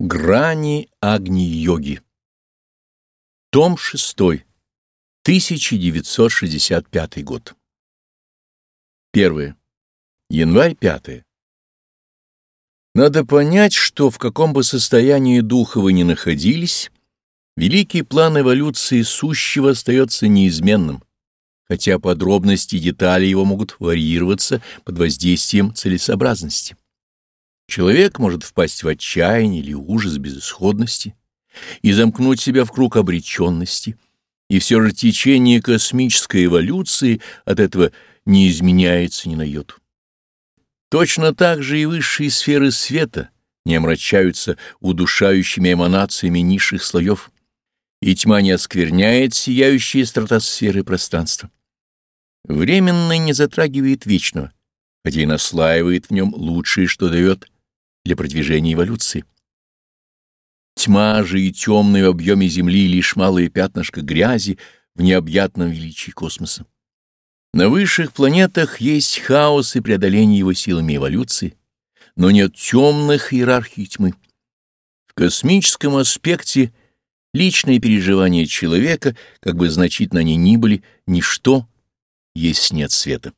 Грани Агни-йоги. Том 6. 1965 год. Первое. Январь 5. Надо понять, что в каком бы состоянии духа вы ни находились, великий план эволюции сущего остается неизменным, хотя подробности и детали его могут варьироваться под воздействием целесообразности. Человек может впасть в отчаяние или ужас безысходности и замкнуть себя в круг обреченности, и все же течение космической эволюции от этого не изменяется ни на йоту. Точно так же и высшие сферы света не омрачаются удушающими эманациями низших слоев, и тьма не оскверняет сияющие стратосферы пространства. Временное не затрагивает вечного, хотя и наслаивает в нем лучшее, что дает для продвижения эволюции. Тьма же и темный в объеме Земли лишь малое пятнышко грязи в необъятном величии космоса. На высших планетах есть хаос и преодоление его силами эволюции, но нет темных иерархий тьмы. В космическом аспекте личные переживания человека, как бы значительно они ни были, ничто есть нет света.